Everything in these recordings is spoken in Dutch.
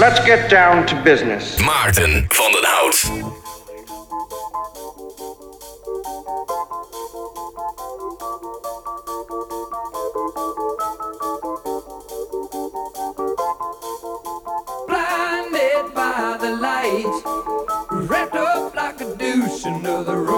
Let's get down to business. Maarten van den Hout. Blinded by the light, wrapped up like a douche, another runner in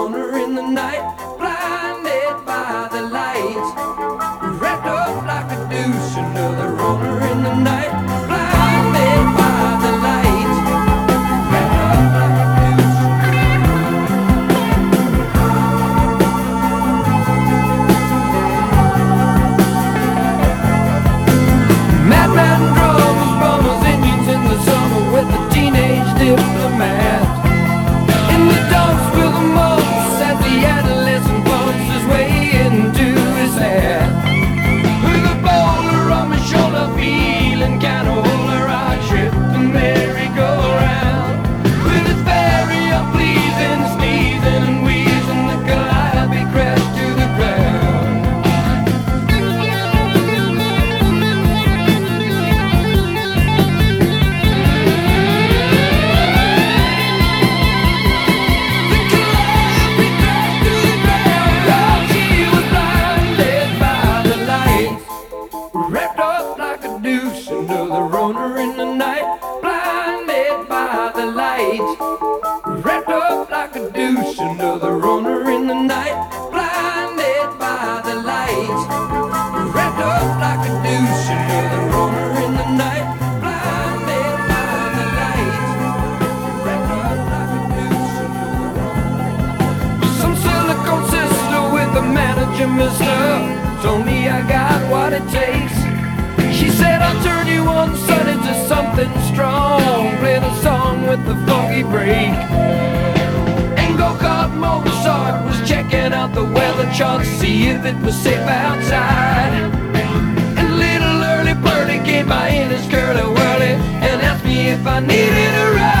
manager, mister. Told me I got what it takes. She said I'll turn you one son into something strong. Play the song with the funky break. And go kart Mozart was checking out the weather chart, see if it was safe outside. And little early birdie came by in his curly whirly and asked me if I needed a ride.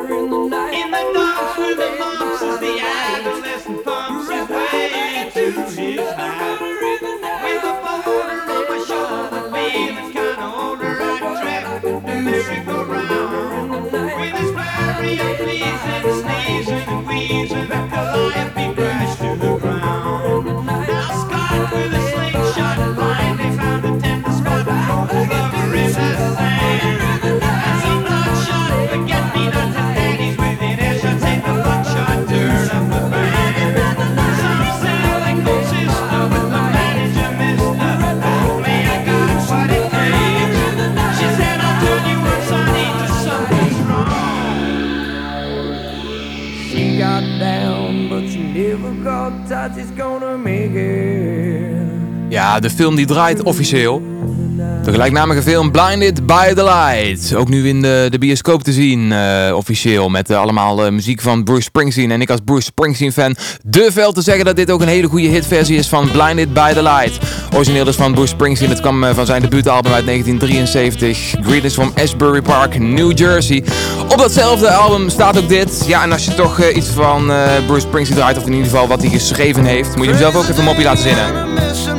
Harry, please, and sneezing and wheezing. Ja, de film die draait officieel. De gelijknamige film Blinded by the Light. Ook nu in de, de bioscoop te zien, eh, officieel. Met eh, allemaal eh, muziek van Bruce Springsteen. En ik als Bruce Springsteen fan durf wel te zeggen dat dit ook een hele goede hitversie is van Blinded by the Light. Origineel dus van Bruce Springsteen. Het kwam van zijn debuutalbum uit 1973. Greetings from Ashbury Park, New Jersey. Op datzelfde album staat ook dit. Ja, en als je toch iets van Bruce Springsteen draait, of in ieder geval wat hij geschreven heeft, moet je hem zelf ook even een mopje laten zinnen.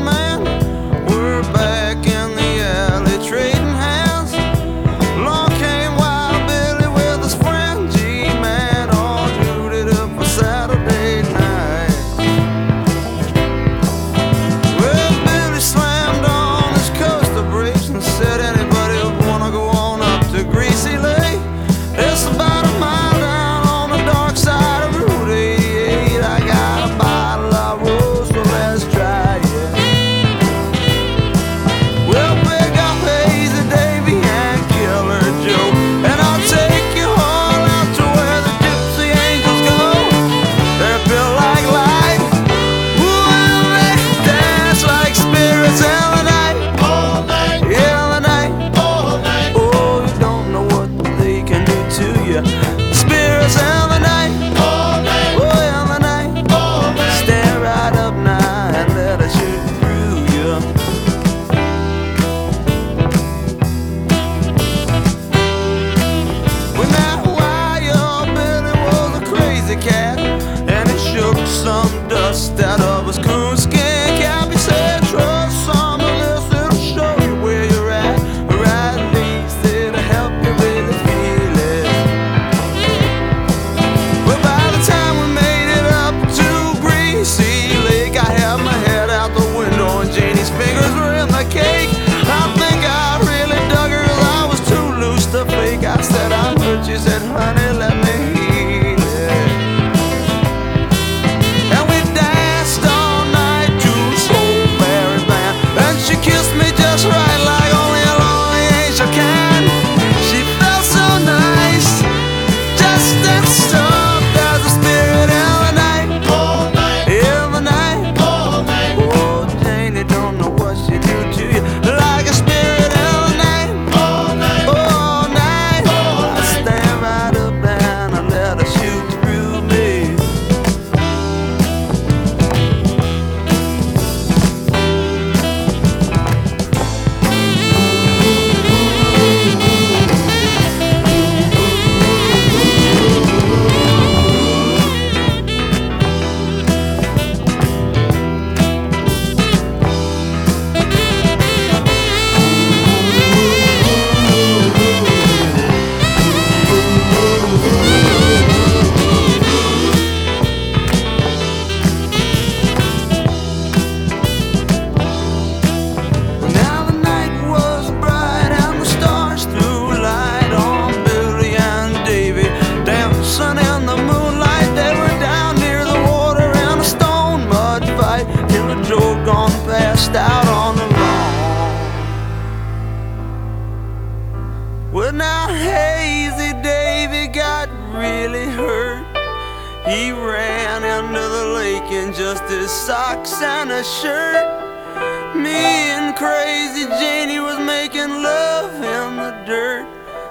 He ran into the lake in just his socks and a shirt. Me and crazy Janie was making love in the dirt,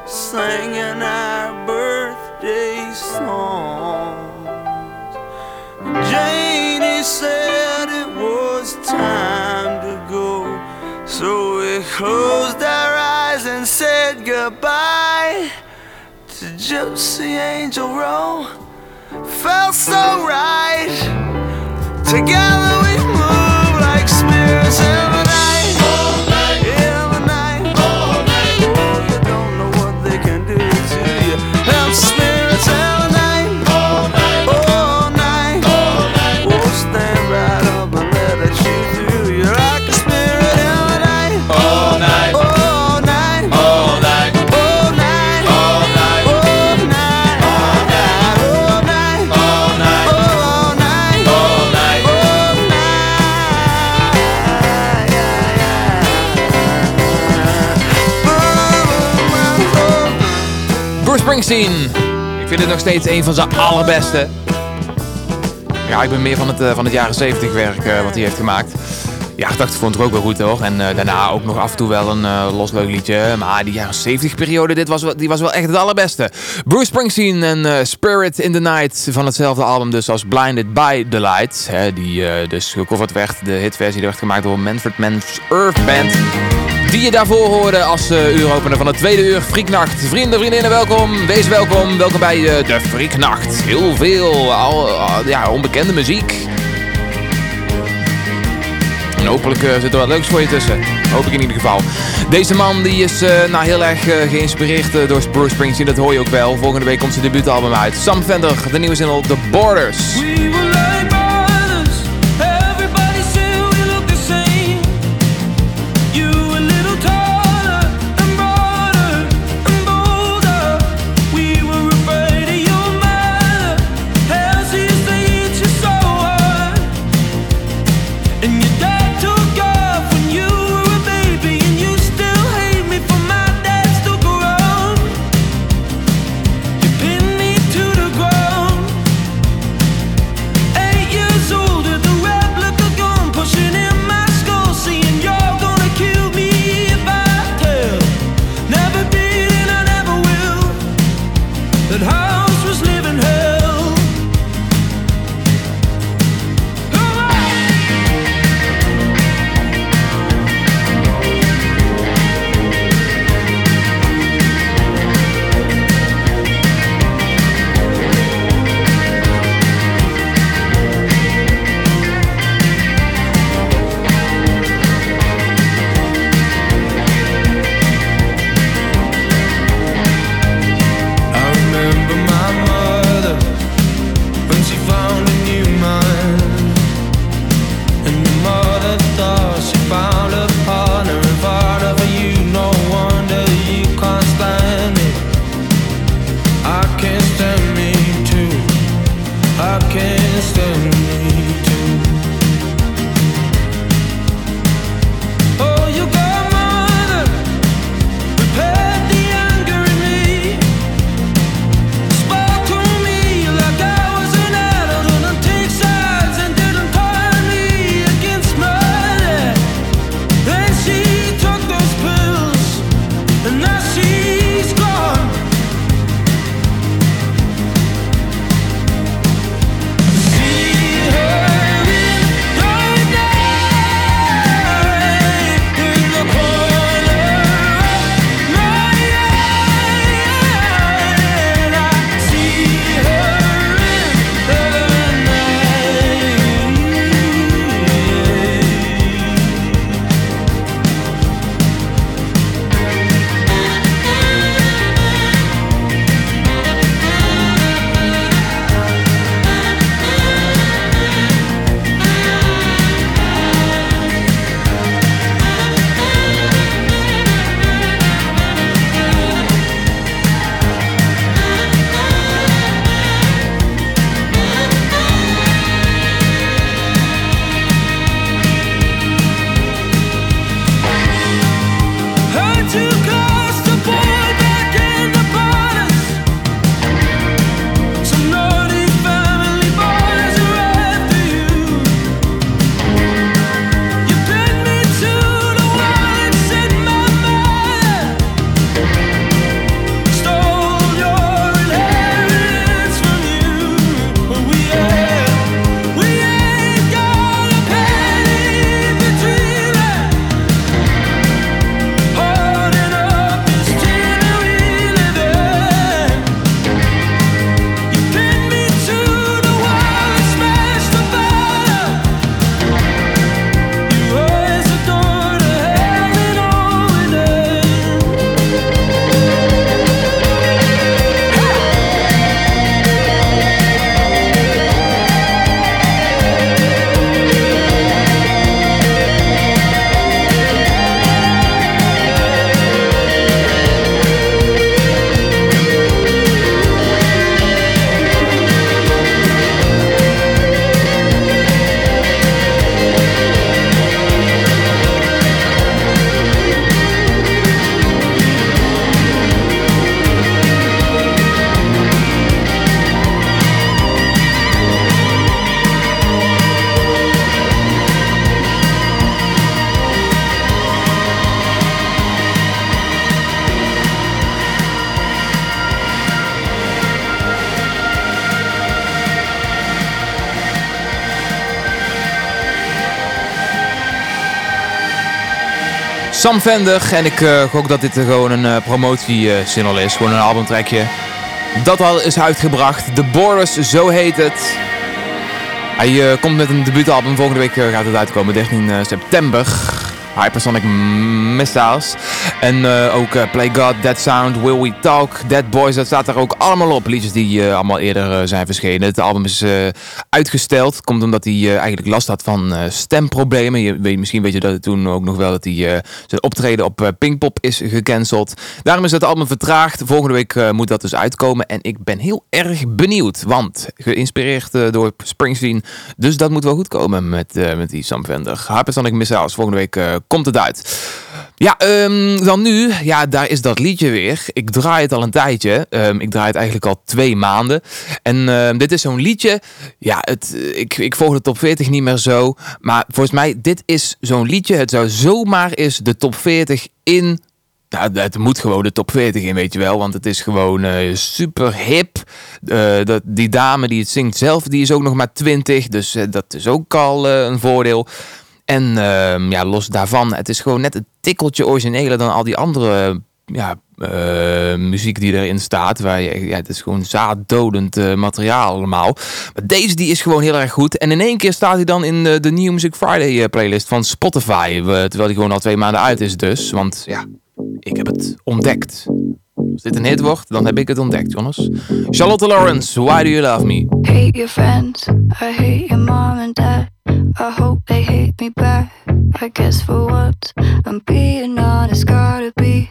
singing our birthday songs. Janie said it was time to go, so we closed our eyes and said goodbye to Gypsy Angel Row. Felt so right. Together we move like Ik vind het nog steeds een van zijn allerbeste. Ja, ik ben meer van het, eh, van het jaren 70 werk eh, wat hij heeft gemaakt. Ja, 80 vond ik ook wel goed hoor. En eh, daarna ook nog af en toe wel een los leuk liedje. Maar die jaren 70 periode, dit was, die was wel echt het allerbeste. Bruce Springsteen en Spirit in the Night van hetzelfde album dus als Blinded by the Light. Hè, die dus gecoverd werd, de hitversie die werd gemaakt door Manfred Mann's Earth Band. Die je daarvoor hoorde als eh uuropener van de tweede uur Frieknacht. Vrienden, vriendinnen, welkom. Wees welkom. Welkom bij eh, de Frieknacht. Heel veel al, ja, onbekende muziek. En hopelijk eh, zit er wat leuks voor je tussen. Hoop ik in ieder geval. Deze man die is nou, heel erg geïnspireerd door Bruce Springsteen. Dat hoor je ook wel. Volgende week komt zijn debuutalbum uit. Sam Fender, de nieuwe single The Borders. We Sam Vender. En ik uh, gok dat dit gewoon een uh, is. Gewoon een albumtrekje. Dat al is uitgebracht. The Borders, zo heet het. Hij uh, komt met een debuutalbum. Volgende week gaat het uitkomen, 13 september. Hypersonic Missiles. En ook Play God, Dead Sound, Will We Talk, Dead Boys. Dat staat er ook allemaal op. Liedjes die allemaal eerder zijn verschenen. Het album is uitgesteld. Komt omdat hij eigenlijk last had van stemproblemen. Je weet, misschien weet je dat toen ook nog wel dat hij zijn optreden op Pinkpop is gecanceld. Daarom is het album vertraagd. Volgende week moet dat dus uitkomen. En ik ben heel erg benieuwd. Want geïnspireerd door Springsteen. Dus dat moet wel goed komen met, met die Sam Vender. Hypersonic Missiles. Volgende week komt het uit. Ja, um, dan nu. Ja, daar is dat liedje weer. Ik draai het al een tijdje. Um, ik draai het eigenlijk al twee maanden. En um, dit is zo'n liedje. Ja, het, ik, ik volg de top 40 niet meer zo. Maar volgens mij, dit is zo'n liedje. Het zou zomaar eens de top 40 in nou, het moet gewoon de top 40 in, weet je wel. Want het is gewoon uh, super hip. Uh, dat, die dame die het zingt zelf, die is ook nog maar 20. Dus dat is ook al een voordeel. En uh, ja, los daarvan, het is gewoon net een tikkeltje origineler dan al die andere ja, uh, muziek die erin staat. Waar je, ja, het is gewoon zaaddodend uh, materiaal allemaal. Maar deze die is gewoon heel erg goed. En in één keer staat hij dan in de, de New Music Friday playlist van Spotify. terwijl die gewoon al twee maanden uit is dus. Want ja, ik heb het ontdekt. Als dit een hit wordt, dan heb ik het ontdekt, Jonas. Charlotte Lawrence, Why Do You Love Me? Hate your friends, I hate your mom and dad. I hope they hate me back. I guess for once, I'm being honest. Gotta be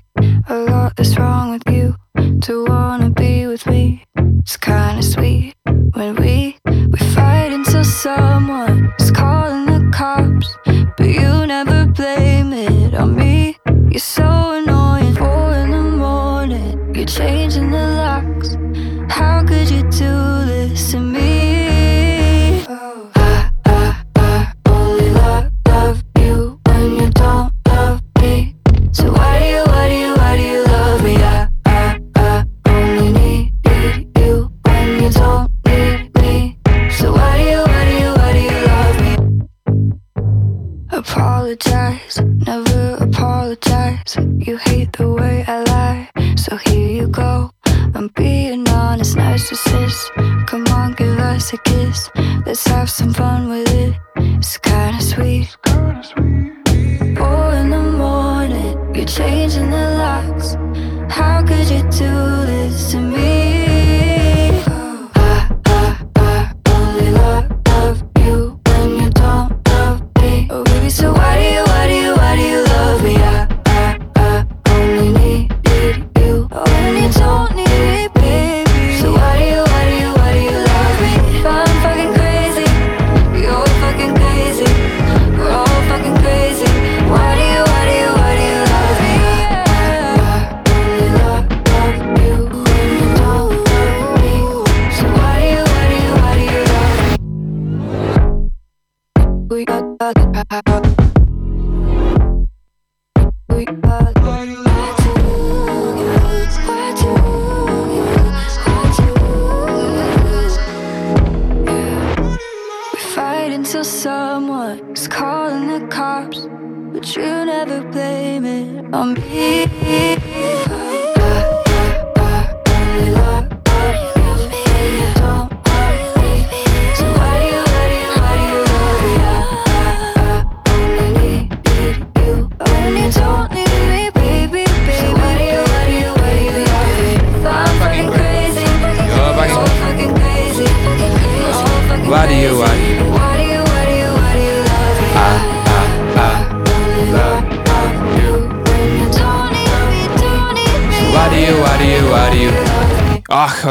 a lot that's wrong with you to wanna be with me. It's kinda sweet when we we fight until someone's calling the cops, but you never blame it on me. You're so so here you go. I'm being honest, narcissist. Come on, give us a kiss. Let's have some fun with it. It's kinda sweet. Four in the morning, you're changing the locks. How could you do this to me?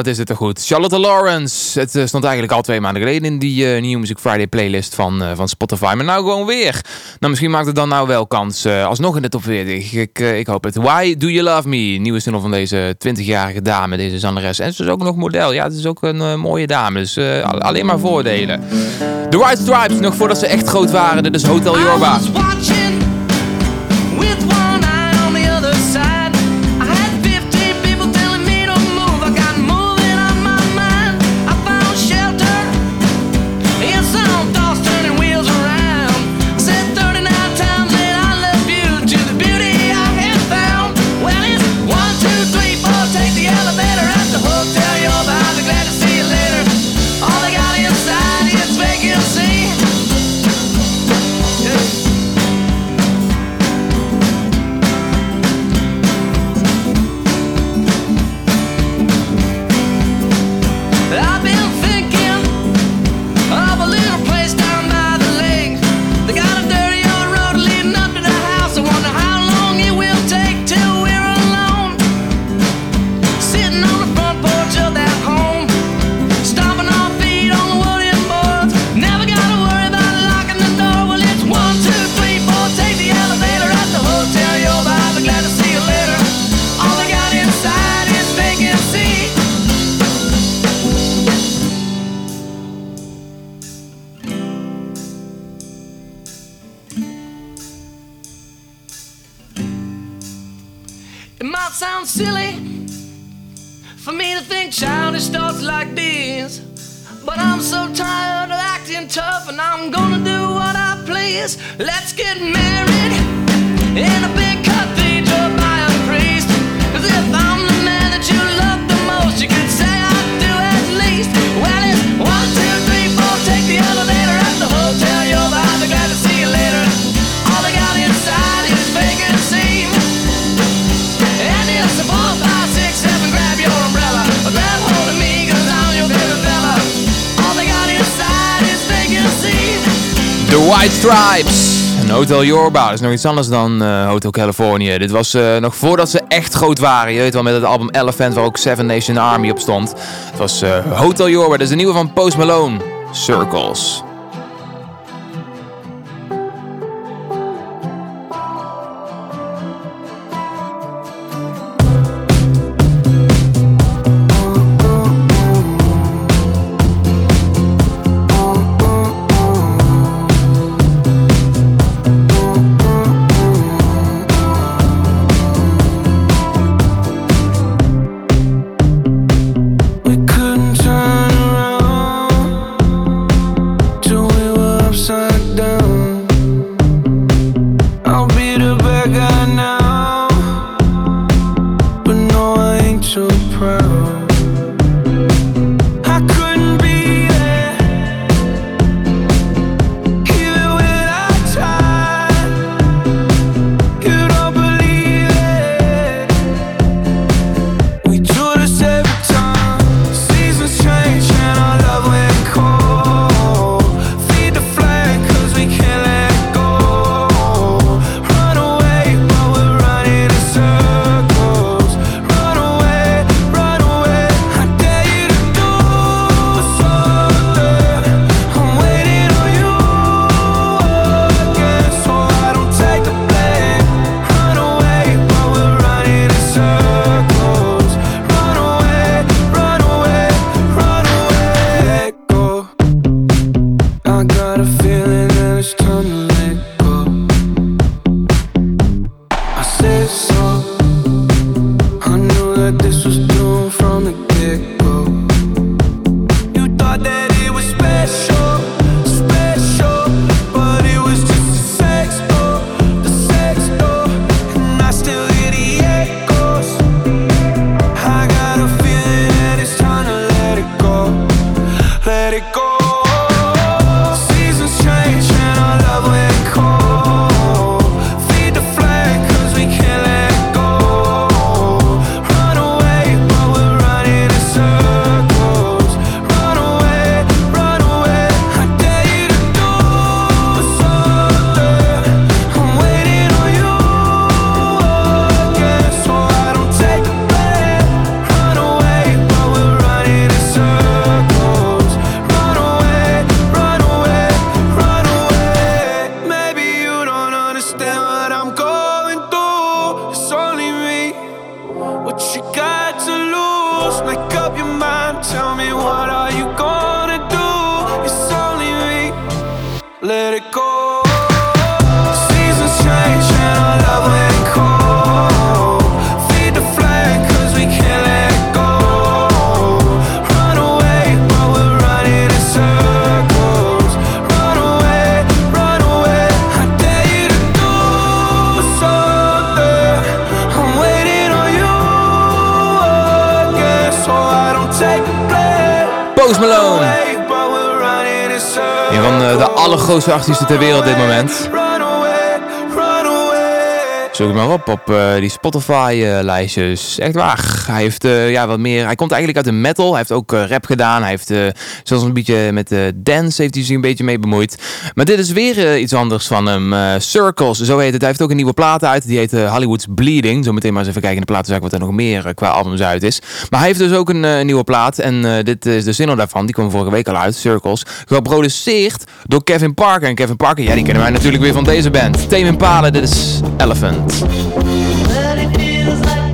Is het toch goed. Charlotte Lawrence. Het eh, stond eigenlijk al twee maanden geleden in die eh, New Music Friday playlist van, eh, van Spotify. Maar nou gewoon weer. Nou, misschien maakt het dan nou wel kans. alsnog in de top 40. Ik, ik hoop het. Why Do You Love Me? Nieuwe single van deze 20-jarige dame, deze zangeres. En ze is ook nog model. Ja, het is ook een mooie dame. Dus al- alleen maar voordelen. The White Stripes, nog voordat ze echt groot waren. Dit is Hotel Yorba. White Stripes. En Hotel Yorba, dat is nog iets anders dan eh, Hotel California. Dit was eh, nog voordat ze echt groot waren. Je weet wel, met het album Elephant, waar ook Seven Nation Army op stond. Het was eh, Hotel Yorba, dat is de nieuwe van Post Malone. Circles. Post Malone. Een van eh, de allergrootste artiesten ter wereld op dit moment. Zoek het maar op op eh, die Spotify-lijstjes. Eh, Echt waar. Hij, heeft, eh, ja, wat meer, hij komt eigenlijk uit de metal. Hij heeft ook rap gedaan. Hij heeft zelfs een beetje met dance heeft hij zich een beetje mee bemoeid. Maar dit is weer iets anders van hem. Circles, zo heet het. Hij heeft ook een nieuwe plaat uit. Die heet Hollywood's Bleeding. zometeen maar eens even kijken in de platenzaak wat er nog meer qua albums uit is. Maar hij heeft dus ook een nieuwe plaat. En dit is de zin daarvan. Die kwam vorige week al uit. Circles. Geproduceerd door Kevin Parker. En Kevin Parker, ja, die kennen wij natuurlijk weer van deze band. Tame Palen, dit is Elephant. But it feels like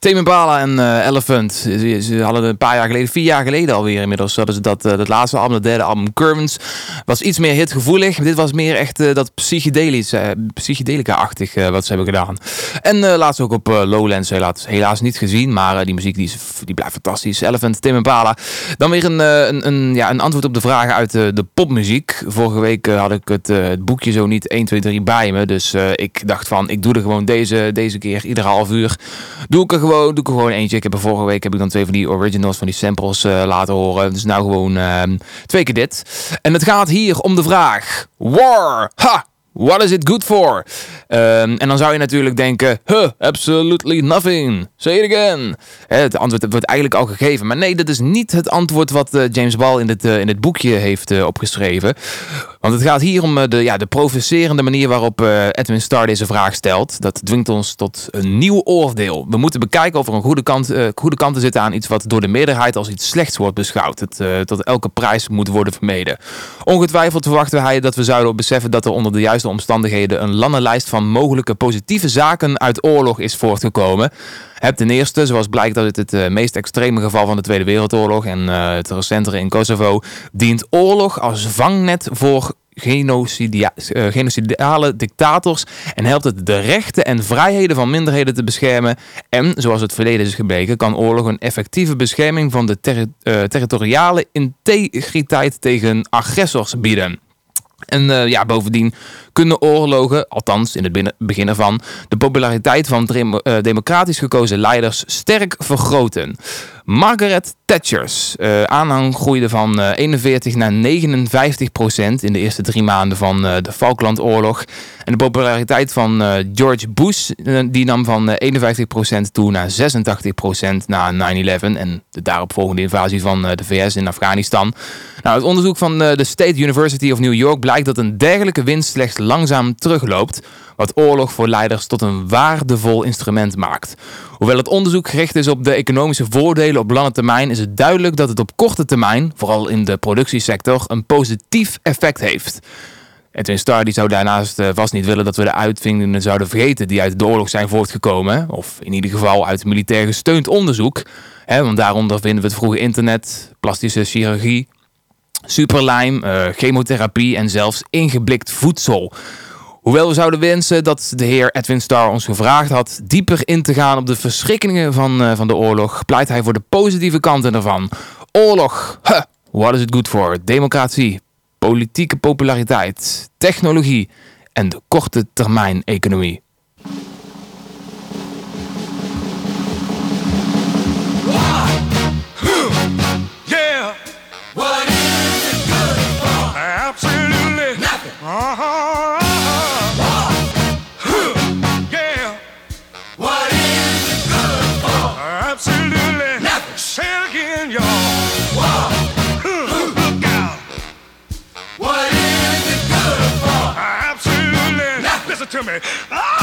Tame Impala en eh, Elephant. Ze, ze hadden een paar jaar geleden, vier jaar geleden alweer inmiddels, dat, eh, dat laatste album, dat derde album, Curvens, was iets meer hitgevoelig. Dit was meer echt eh, dat psychedelica-achtig wat ze hebben gedaan. En laatst ook op Lowlands, helaas, helaas niet gezien, maar die muziek die, die blijft fantastisch. Elephant, Tame Impala. Dan weer een, een, een, ja, een antwoord op de vragen uit de popmuziek. Vorige week had ik het, het boekje zo niet 1, 2, 3 bij me, dus ik dacht van, ik doe er gewoon deze, deze keer, iedere half uur, doe ik er gewoon, doe ik gewoon eentje. Ik heb vorige week heb ik dan twee van die originals, van die samples eh, laten horen. Dus nou gewoon ehm, twee keer dit. En het gaat hier om de vraag: War! Ha! What is it good for? Ehm, en dan zou je natuurlijk denken, huh, absolutely nothing. Say it again. Het antwoord wordt eigenlijk al gegeven. Maar nee, dat is niet het antwoord wat eh, James Ball in dit, eh, in dit boekje heeft opgeschreven. Want het gaat hier om eh, de, ja, de provocerende manier waarop eh, Edwin Starr deze vraag stelt. Dat dwingt ons tot een nieuw oordeel. We moeten bekijken of er een goede, kant, eh, goede kanten zitten aan iets wat door de meerderheid als iets slechts wordt beschouwd. Eh, tot elke prijs moet worden vermeden. Ongetwijfeld verwachten wij dat we zouden beseffen dat er onder de juiste omstandigheden een landenlijst van mogelijke positieve zaken uit oorlog is voortgekomen. Heb ten eerste, zoals blijkt uit het eh, meest extreme geval van de Tweede Wereldoorlog en eh, het recentere in Kosovo, dient oorlog als vangnet voor genocidia- eh, genocidale dictators en helpt het de rechten en vrijheden van minderheden te beschermen. En, zoals het verleden is gebleken, kan oorlog een effectieve bescherming van de terri- territoriale integriteit tegen agressors bieden. En eh, ja, bovendien kunnen oorlogen, althans in het begin ervan, de populariteit van eh, democratisch gekozen leiders sterk vergroten. Margaret Thatcher's eh, aanhang groeide van eh, 41 naar 59 procent in de eerste drie maanden van eh, de Falklandoorlog. En de populariteit van eh, George Bush eh, die nam van eh, 51 procent toe naar 86 procent na 9-11 en de daaropvolgende invasie van eh, de VS in Afghanistan. Nou, uit onderzoek van eh, de State University of New York blijkt dat een dergelijke winst slechts langzaam terugloopt, wat oorlog voor leiders tot een waardevol instrument maakt. Hoewel het onderzoek gericht is op de economische voordelen op lange termijn, is het duidelijk dat het op korte termijn, vooral in de productiesector, een positief effect heeft. Edwin Starr die zou daarnaast eh, vast niet willen dat we de uitvindingen zouden vergeten die uit de oorlog zijn voortgekomen. Of in ieder geval uit militair gesteund onderzoek. Want daaronder vinden we het vroege internet, plastische chirurgie, superlijm, eh, chemotherapie en zelfs ingeblikt voedsel. Hoewel we zouden wensen dat de heer Edwin Starr ons gevraagd had dieper in te gaan op de verschrikkingen van, eh, van de oorlog, pleit hij voor de positieve kanten ervan. Oorlog, what is it good for? Democratie, politieke populariteit, technologie en de korte termijn economie. To me. Oh,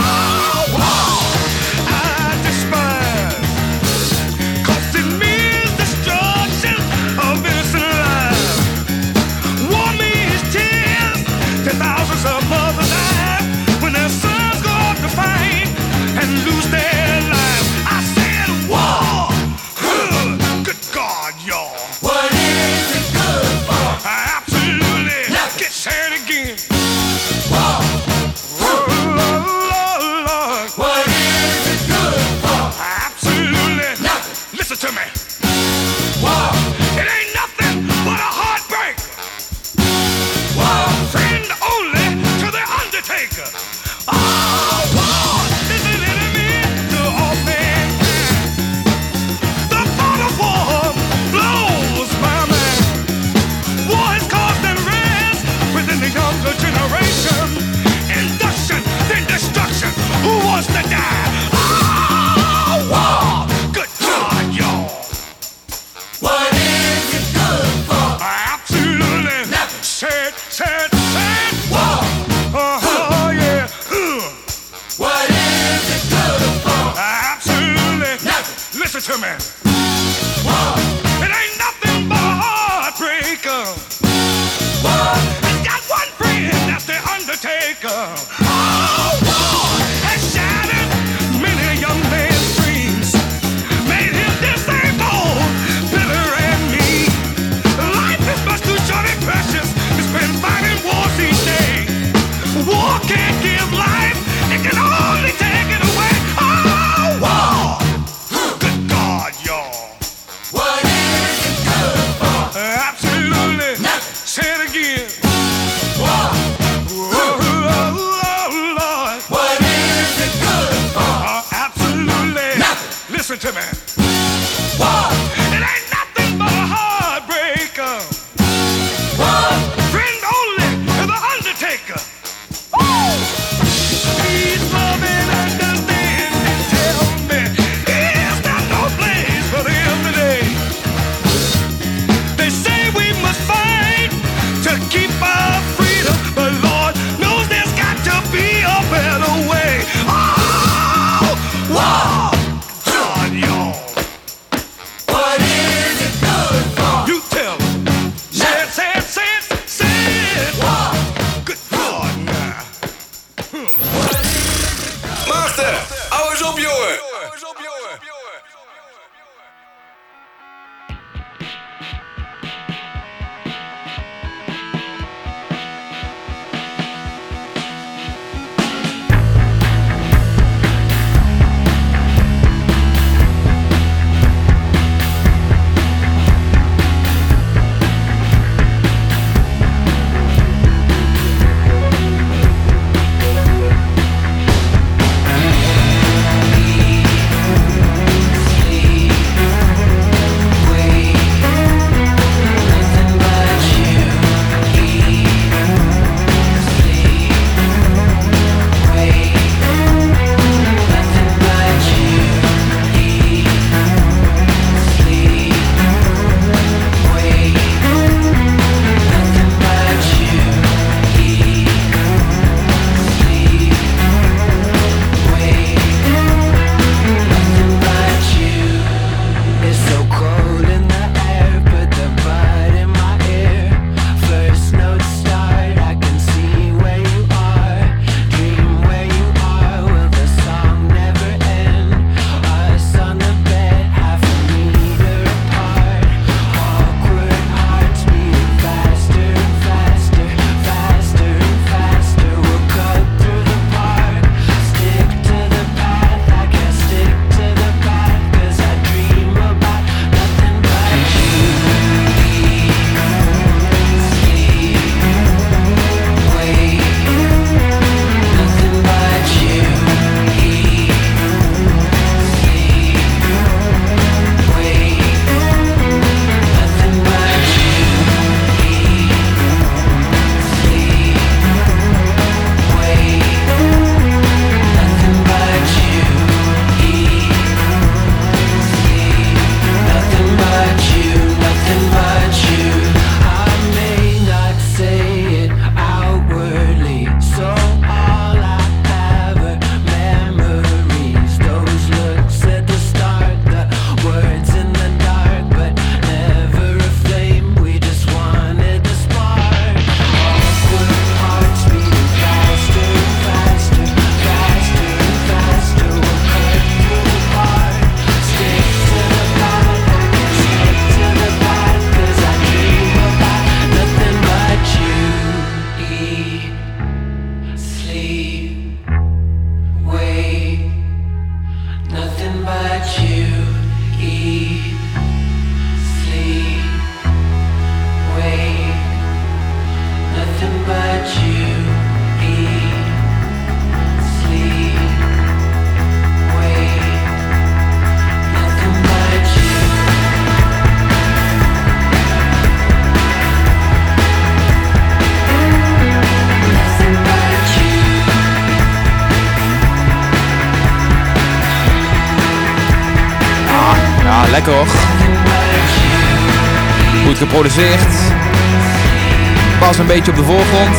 Pas een beetje op de voorgrond.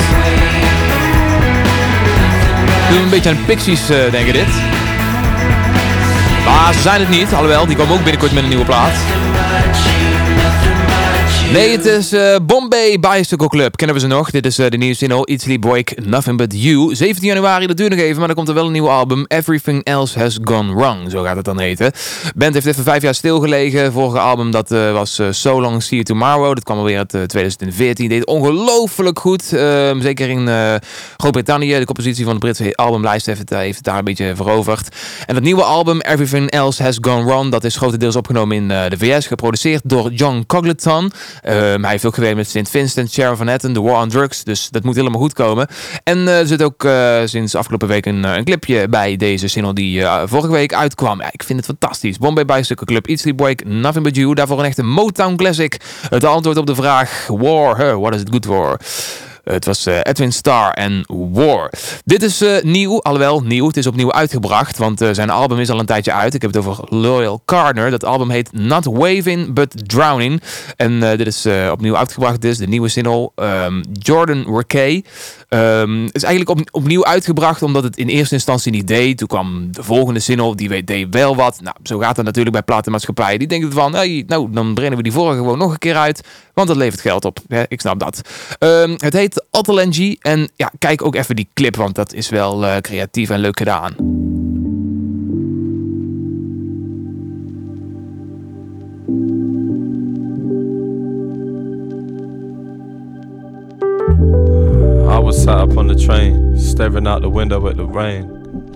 Doe een beetje aan Pixies, eh, denk ik dit. Maar ze zijn het niet, alhoewel, die komen ook binnenkort met een nieuwe plaat. Nee, het is eh, Bombay Bicycle Club. Kennen we ze nog? Dit is eh, de nieuwe single Sleep Wake Nothing But You. 17 januari, dat duurt nog even, maar dan komt er wel een nieuw album. Everything Else Has Gone Wrong, zo gaat het dan heten. Band heeft even vijf jaar stilgelegen. Vorige album dat eh, was eh, So Long See You Tomorrow. Dat kwam alweer uit eh, 2014. Deed ongelooflijk goed. Ehm, zeker in Groot-Brittannië. De compositie van de Britse albumlijst heeft heeft het daar een beetje veroverd. En dat nieuwe album Everything Else Has Gone Wrong. Dat is grotendeels opgenomen in de VS. Geproduceerd door John Cogleton. Ehm, hij heeft ook gewerkt met Vincent, Sharon Van Etten, The War on Drugs. Dus dat moet helemaal goed komen. En eh, er zit ook eh, sinds afgelopen week een, eh, een clipje bij deze single die vorige week uitkwam. Ja, ik vind het fantastisch. Bombay Bicycle Club, Eat Sleep Wake, Nothing But You. Daarvoor een echte Motown classic. Het antwoord op de vraag, War, what is it good for? Het was eh, Edwin Starr en War. Dit is eh, nieuw, alhoewel nieuw. Het is opnieuw uitgebracht, want eh, zijn album is al een tijdje uit. Ik heb het over Loyal Carner. Dat album heet Not Waving, But Drowning. En dit is opnieuw uitgebracht. Is de nieuwe single ehm, Jordan Rakey. Ehm, het is eigenlijk op, opnieuw uitgebracht omdat het in eerste instantie niet deed. Toen kwam de volgende single, die weet- deed wel wat. Nou, zo gaat het natuurlijk bij platenmaatschappijen. Die denken van, nou, dan brengen we die vorige gewoon nog een keer uit. Want dat levert geld op. Ik snap dat. Ehm, het heet Ottolenghi. En ja, kijk ook even die clip, want dat is wel eh, creatief en leuk gedaan. Was sat up on the train, staring out the window at the rain.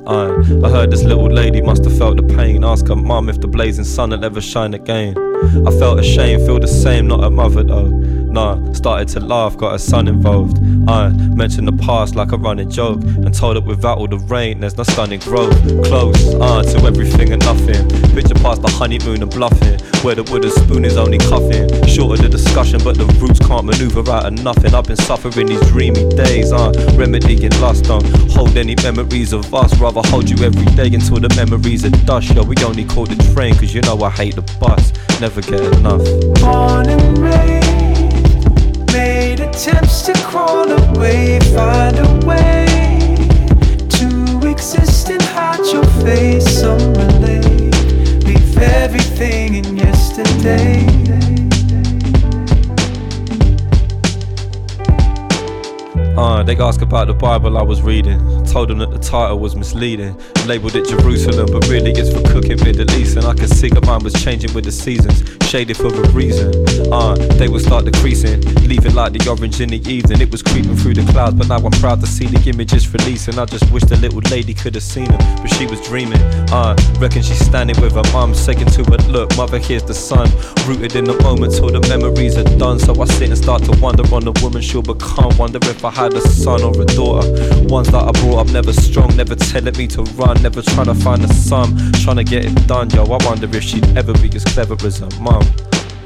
I heard this little lady must have felt the pain. Ask her mum if the blazing sun will ever shine again. I felt ashamed, feel the same, not a mother though. Nah, started to laugh, got her son involved. I mentioned the past like a running joke, and told her without all the rain, there's no sun in growth. Close, uh, to everything and nothing. Picture past the honeymoon and bluffing, where the wooden spoon is only cuffing. Short of the discussion, but the roots can't maneuver out of nothing. I've been suffering these dreamy days, uh, remedying lust. Don't hold any memories of us, rather hold you every day until the memories are dust. Yo, we only call the train, cause you know I hate the bus. Never get enough. born and raised, made attempts to crawl away, find a way to exist and hide your face. Some relate, leave everything in yesterday. Uh, they ask about the Bible I was reading. Told them that the title was misleading. Labeled it Jerusalem, but really it's for cooking Middle East. And I could see that mine was changing with the seasons, shaded for a reason. Uh, they would start decreasing, leaving like the orange in the evening. It was creeping through the clouds, but now I'm proud to see the images releasing. I just wish the little lady could have seen them, but she was dreaming. Uh, reckon she's standing with her mum, saying to her, Look, mother, here's the sun. Rooted in the moment till the memories are done. So I sit and start to wonder on the woman she'll become. Wonder if I had a son or a daughter. Ones that I brought up never strong, never telling me to run, never trying to find a sum, trying to get it done. Yo, I wonder if she'd ever be as clever as her mum.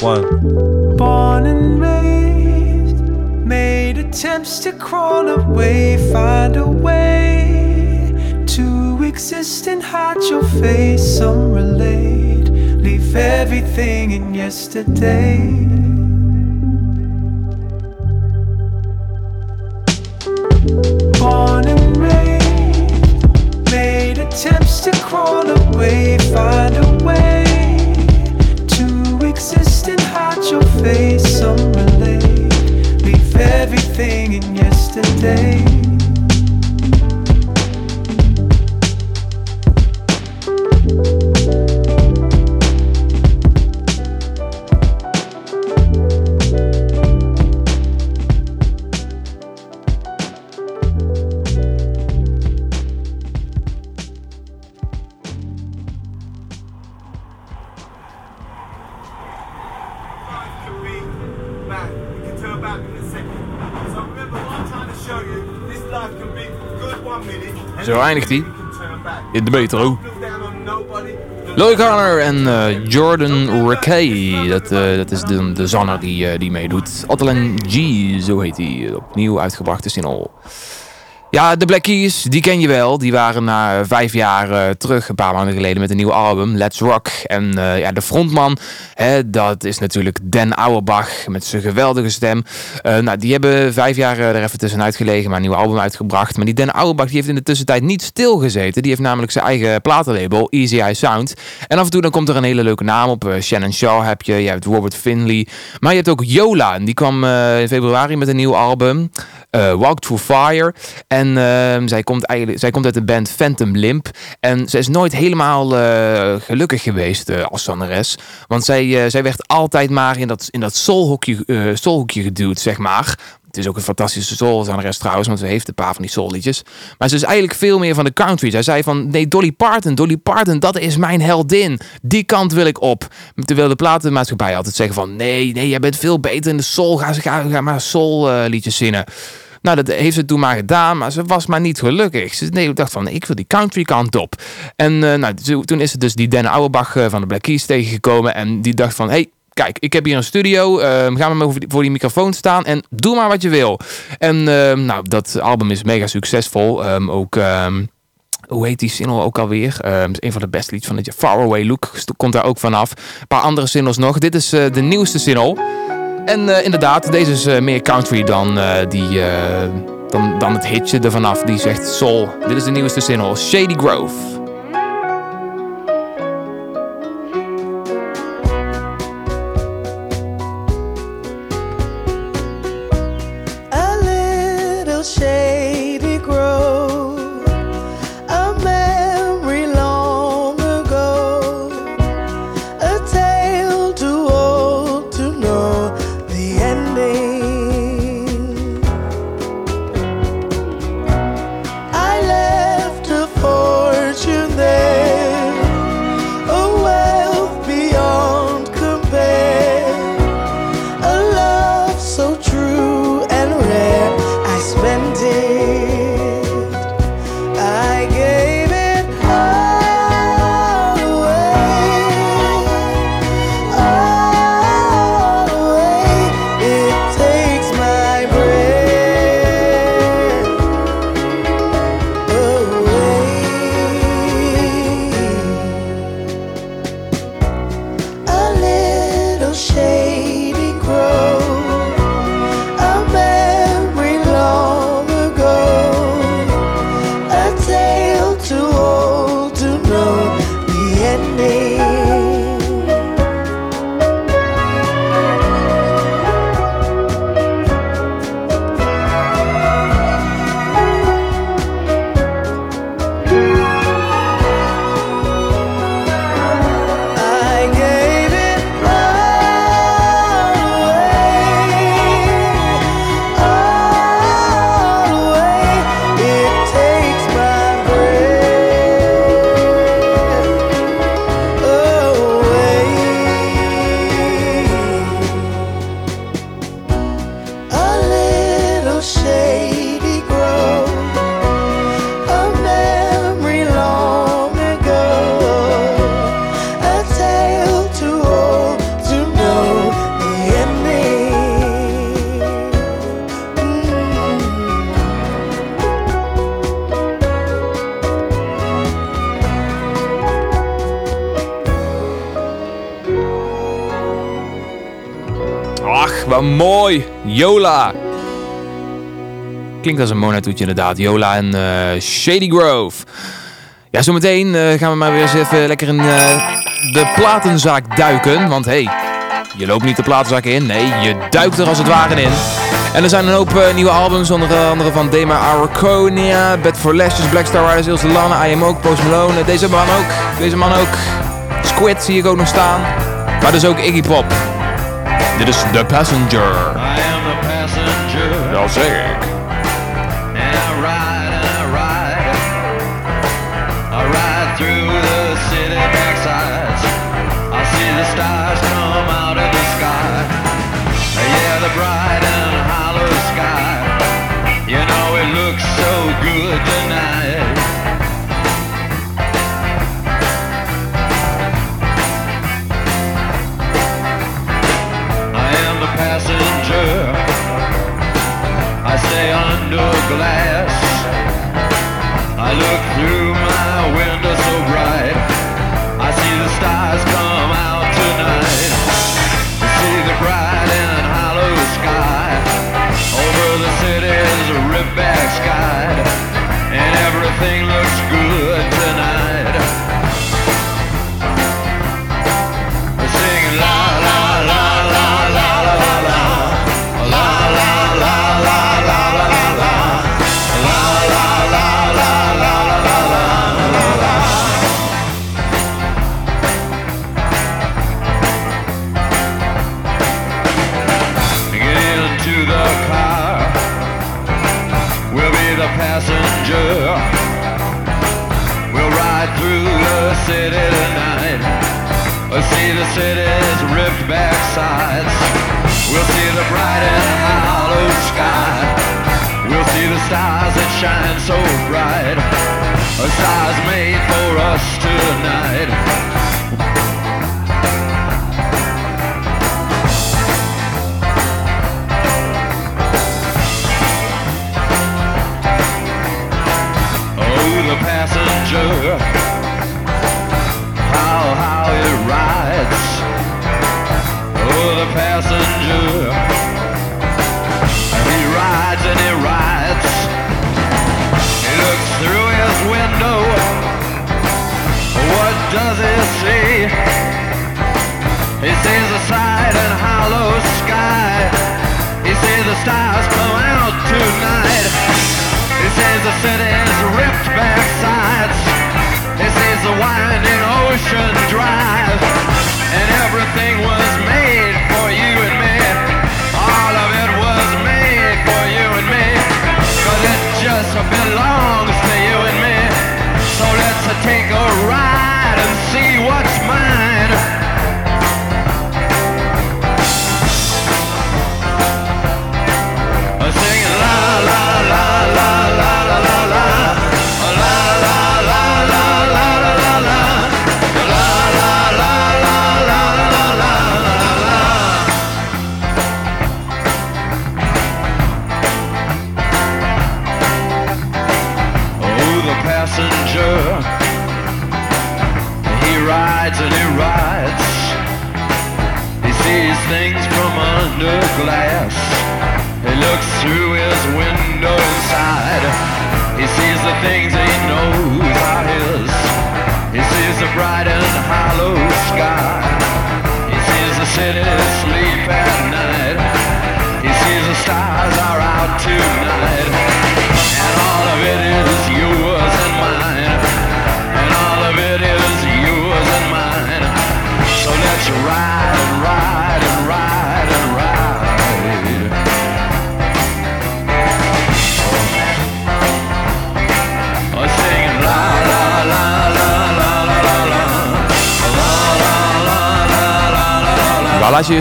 One. Born and raised, made attempts to crawl away, find a way to exist and hide your face. Some relate, leave everything in yesterday. Born and raised, made attempts to crawl away, find a way to exist and hide your face. Some relate, leave everything in yesterday. Eindigt hij. In de metro. Lloyd Garner en eh, Jordan Rakey. Dat, eh, dat is de, de zanger die, eh, die meedoet. Ottelen G, zo heet hij. Opnieuw uitgebrachte single. Ja, de Black Keys, die ken je wel. Die waren na vijf jaar eh, terug, een paar maanden geleden, met een nieuw album, Let's Rock. En eh, ja, de frontman, hè, dat is natuurlijk Dan Auerbach met zijn geweldige stem. Eh, nou, die hebben vijf jaar eh, er even tussenuit gelegen, maar een nieuw album uitgebracht. Maar die Dan Auerbach, die heeft in de tussentijd niet stilgezeten. Die heeft namelijk zijn eigen platenlabel, Easy Eye Sound. En af en toe dan komt er een hele leuke naam op. Eh, Shannon Shaw heb je, je hebt Robert Finley. Maar je hebt ook Yola, en die kwam eh, in februari met een nieuw album. Eh, Walk Through Fire. En ehm, zij, komt eigenlijk, zij komt uit de band Phantom Limp. En ze is nooit helemaal eh, gelukkig geweest eh, als zangeres. Want zij, zij werd altijd maar in dat, in dat soulhoekje, soulhoekje geduwd, zeg maar. Het is ook een fantastische soulzangeres trouwens, want ze heeft een paar van die soulliedjes. Maar ze is eigenlijk veel meer van de country. Zij zei van, nee, Dolly Parton, Dolly Parton, dat is mijn heldin. Die kant wil ik op. Terwijl de platenmaatschappij altijd zeggen van, nee, nee, jij bent veel beter in de soul. Ga, ga, ga maar soul liedjes zingen. Nou, dat heeft ze toen maar gedaan, maar ze was maar niet gelukkig. Ze nee, dacht van, ik wil die country kant op. En eh, nou, toen is het dus die Dan Auerbach eh, van de Black Keys tegengekomen. En die dacht van, hey, kijk, ik heb hier een studio. ehm, ga maar voor die, microfoon staan en doe maar wat je wil. En ehm, nou, dat album is mega succesvol. Ehm, ook... hoe heet die single ook alweer? Is een van de beste liedjes van het jaar. Far Away Look komt daar ook vanaf. Een paar andere singles nog. Dit is eh, de nieuwste single. En eh, inderdaad, deze is eh, meer country dan, eh, die, dan, dan het hitje er vanaf. Die zegt soul. Dit is de nieuwste single. Shady Grove. Mooi. Yola. Klinkt als een monatoetje inderdaad. Yola en eh, Shady Grove. Ja, zometeen eh, gaan we maar weer eens even lekker in eh, de platenzaak duiken. Want hey, je loopt niet de platenzaak in. Nee, je duikt er als het ware in. En er zijn een hoop nieuwe albums, onder andere van Dema Araconia, Bad for Lashes, Black Star Riders, Ilse Lana, I Am Ook, Post Malone. Deze man ook, deze man ook. Squid zie ik ook nog staan. Maar dus ook Iggy Pop. Dit is The Passenger. I am the passenger. Dat zeg ik. And I ride and I ride. I ride through the city backsides. I see the stars come out of the sky. Yeah, the bright and hollow sky. You know it looks so good glass.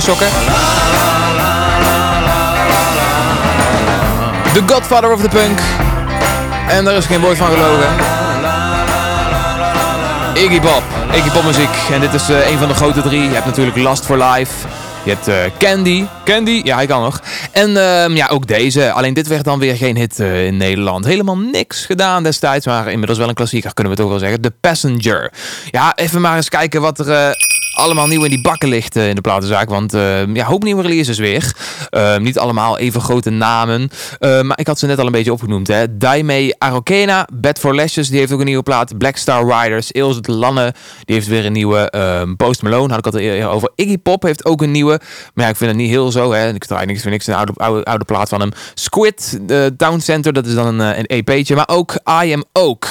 Sokken? The Godfather of the Punk. En daar is geen woord van gelogen. Iggy Pop. Iggy Pop muziek. En dit is eh, een van de grote drie. Je hebt natuurlijk Last for Life. Je hebt eh, Candy. Candy, ja, hij kan nog. En ehm, ja, ook deze. Alleen dit werd dan weer geen hit eh, in Nederland. Helemaal niks gedaan destijds. Maar inmiddels wel een klassieker, kunnen we toch wel zeggen. The Passenger. Ja, even maar eens kijken wat er... eh, allemaal nieuw in die bakken ligt eh, in de platenzaak. Want eh, ja, hoop nieuwe releases weer. Eh, niet allemaal even grote namen. Eh, maar ik had ze net al een beetje opgenoemd. Hè. Arokena, Bad for Lashes, die heeft ook een nieuwe plaat. Black Star Riders, Ilse de Lanne, die heeft weer een nieuwe. Ehm, Post Malone, had ik het eerder over. Iggy Pop heeft ook een nieuwe. Maar ja, ik vind het niet heel zo. Hè. Ik draai niks niks, een oude, oude, oude plaat van hem. Squid, de Town Center, dat is dan een, eh, een EP'tje. Maar ook I Am Oak.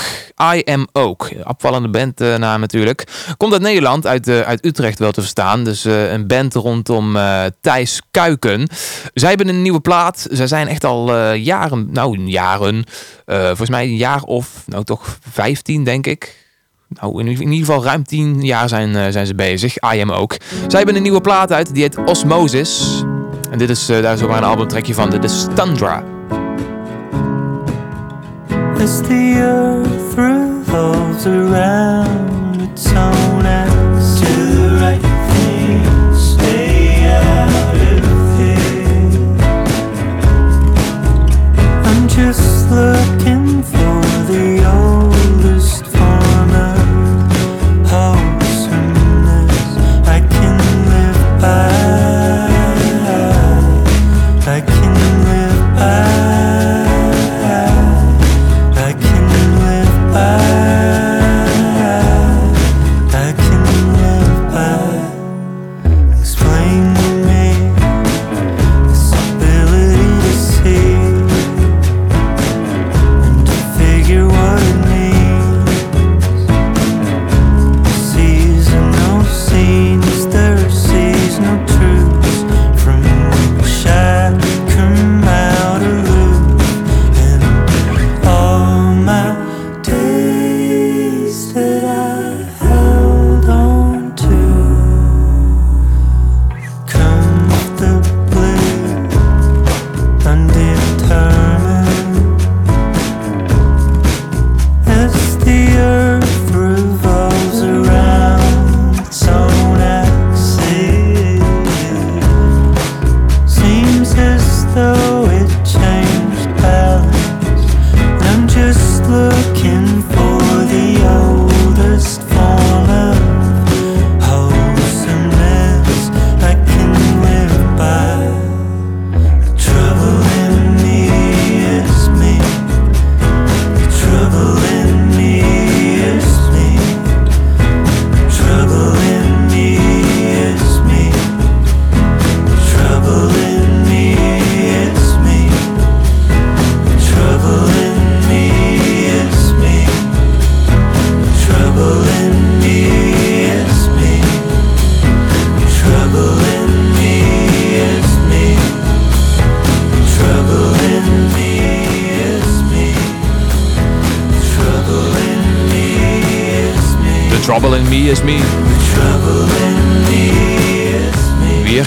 I Am Oak. Opvallende bandnaam natuurlijk. Komt uit Nederland, uit, eh, uit Utrecht wel te verstaan. Dus eh, een band rondom eh, Thijs Kuiken. Zij hebben een nieuwe plaat. Zij zijn echt al eh, jaren, nou jaren, volgens mij een jaar of, nou toch 15 denk ik. Nou, in, ieder geval ruim 10 jaar zijn, zijn ze bezig. I Am Ook. Zij hebben een nieuwe plaat uit, die heet Osmosis. En dit is, daar is ook maar een albumtrekje van. Dit is Tundra. The earth around its just looking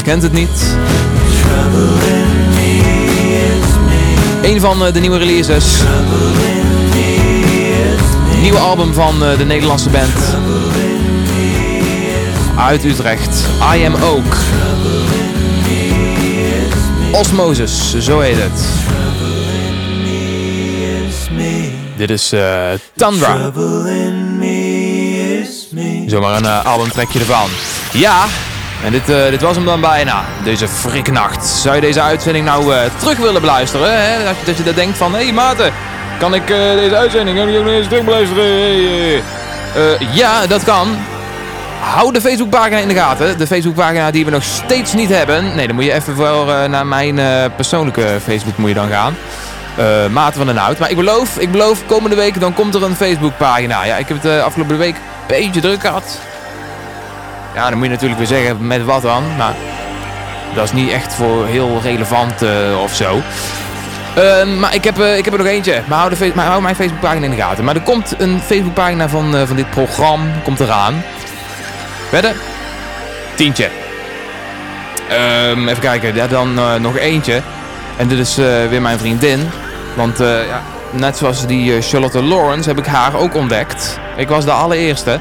Herkent het niet? Een van eh, de nieuwe releases. Nieuwe album van eh, de Nederlandse band. Uit Utrecht. I Am Oak. Osmosis, zo heet het. Dit is eh Tundra. Zomaar een eh, albumtrekje ervan. Ja, en dit, eh, dit was hem dan bijna. Deze friknacht. Zou je deze uitzending nou eh, terug willen beluisteren? Hè? Dat, je, dat denkt van, hé hey, kan ik eh, deze uitzending nog eens terug beluisteren? Ja, dat kan. Hou de Facebookpagina in de gaten. De Facebookpagina die we nog steeds niet hebben. Nee, dan moet je even eh, naar mijn persoonlijke Facebook moet je dan gaan. Eh Maarten van den Hout. Maar ik beloof, ik beloof, komende week dan komt er een Facebookpagina. Ja, ik heb het de afgelopen week een beetje druk gehad. Ja, dan moet je natuurlijk weer zeggen met wat dan. Maar dat is niet echt voor heel relevant eh, of zo. Ehm, maar ik heb, eh, ik heb er nog eentje. Maar hou, hou mijn Facebookpagina in de gaten. Maar er komt een Facebookpagina van, eh, van dit programma. Komt eraan. Wedden? Tientje. Ehm, even kijken. Ja, dan nog eentje. En dit is weer mijn vriendin. Want ja, net zoals die Charlotte Lawrence heb ik haar ook ontdekt. Ik was de allereerste.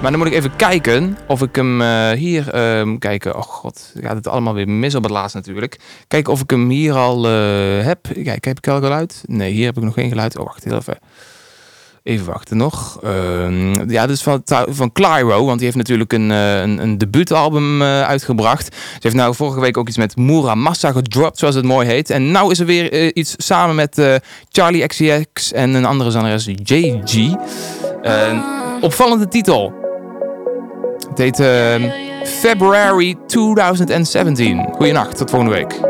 Maar dan moet ik even kijken of ik hem eh, hier... ehm, kijken, oh god, gaat het allemaal weer mis op het laatst natuurlijk. Kijken of ik hem hier al eh, heb. Kijk, heb ik al geluid? Nee, hier heb ik nog geen geluid. Oh, wacht heel even. Even wachten nog. Ehm, ja, is van, van Clairo, want die heeft natuurlijk een, eh, een, een debuutalbum uitgebracht. Ze heeft nou vorige week ook iets met Muramasa gedropt, zoals het mooi heet. En nou is er weer iets samen met eh, Charlie XCX en een andere zangeres, JG. Een opvallende titel. Het heet ehm, February 2017. Goeienacht, tot volgende week.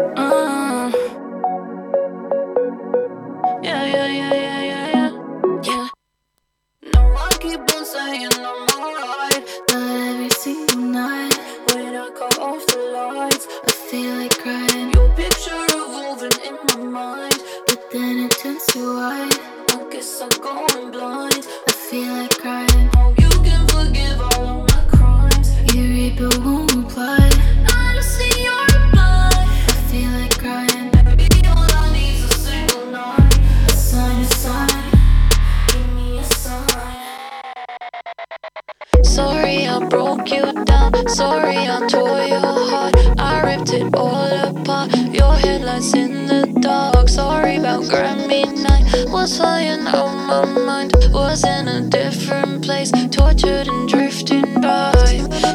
Was flying out my mind. Was in a different place. Tortured and drifting by.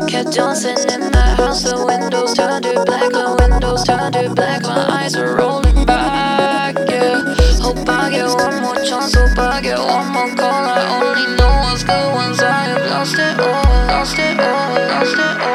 Kept dancing in that house. The windows turned to black. The windows turned to black. My eyes are rolling back. Yeah. Hope I get one more chance. Hope I get one more call. I only know what's good once I have lost it all. Lost it all. Lost it all.